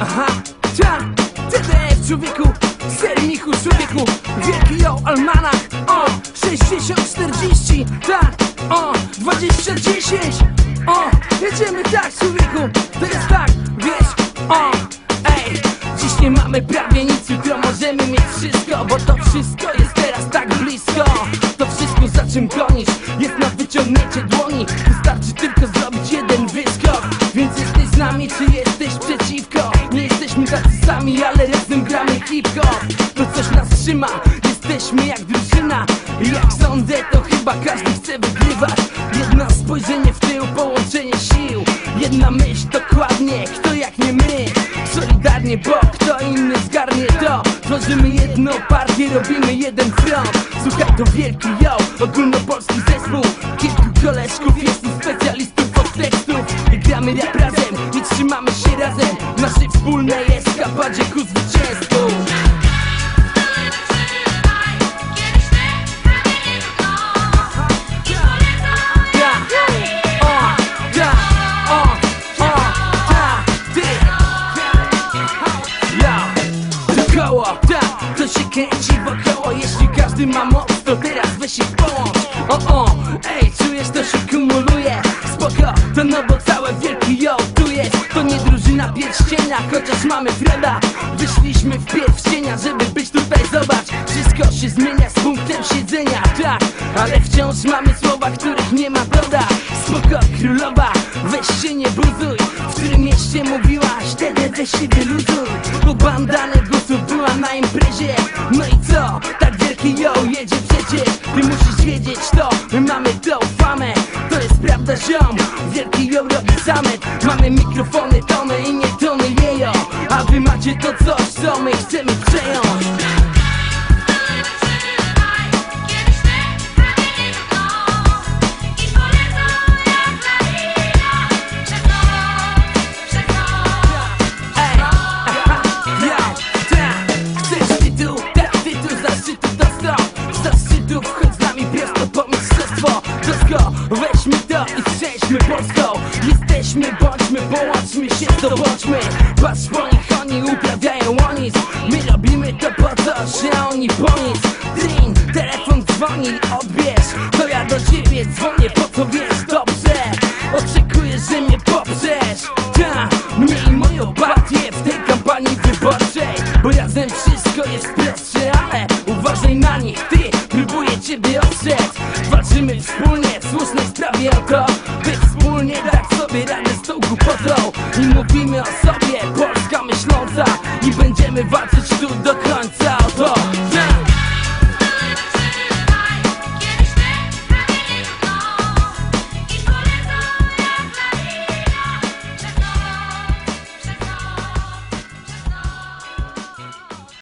Aha, ta, TDF człowieku, serniku człowieku. Wielki yo, almanach, o 60-40, tak, o 20-10 O, jedziemy tak człowieku To jest tak, wiesz, o. Ej, dziś nie mamy prawie nic Jutro możemy mieć wszystko Bo to wszystko jest teraz tak blisko. To wszystko za czym gonisz Jest na wyciągnięcie dłoni Nie jesteśmy tacy sami, ale razem gramy hip-hop To coś nas trzyma, jesteśmy jak drużyna. Jak sądzę, to chyba każdy chce wygrywać. Jedno spojrzenie w tył, połączenie sił. Jedna myśl dokładnie, kto jak nie my. Solidarnie, bo kto inny zgarnie to. Tworzymy jedną partię, robimy jeden front. Słuchaj, to wielki yo, ogólnopolski zespół. Kilku koleżków, jest tu specjalistów od tekstów I gramy rap razem W naszej wspólnej eskapadzie ku zwycięstwu. To się kręci wokoło Jeśli każdy ma moc, to teraz weź ich połącz O, o, ej, czujesz, to się kumuluje Spoko, to no pierścienia, chociaż mamy Freda Wyszliśmy w pierścienia, żeby być tutaj, zobacz. Wszystko się zmienia z punktem siedzenia, tak. Ale wciąż mamy słowa, których nie ma broda. Spoko, królowa, weź się nie buzuj W którym mieście mówiłaś, wtedy weź się wyluzuj. Bo bandany głosów była na imprezie. No i co? Tak wielki yo jedzie przecież. Ty musisz wiedzieć to, my mamy tą famę. To jest prawda ziom, wielki yo robi zamet Mamy mikrofony, tony i nie Macie to coś, co my chcemy przejąć. To weźmy to i przejdźmy Polską Jesteśmy, bądźmy, połączmy się, zdobądźmy Patrz nic Drin, telefon dzwoni, odbierz To ja do ciebie dzwonię, po co wiesz, dobrze. Oczekuję, że mnie poprzesz. Ta, mnie i moją partię w tej kampanii wyborczej. Bo razem wszystko jest prostsze, ale uważaj na nich. Ty, próbuję ciebie ostrzec. Walczymy wspólnie w słusznej sprawie o to By wspólnie dać sobie radę z tą głupotą. I mówimy o sobie, Polska myśląca. I będziemy walczyć tu do końca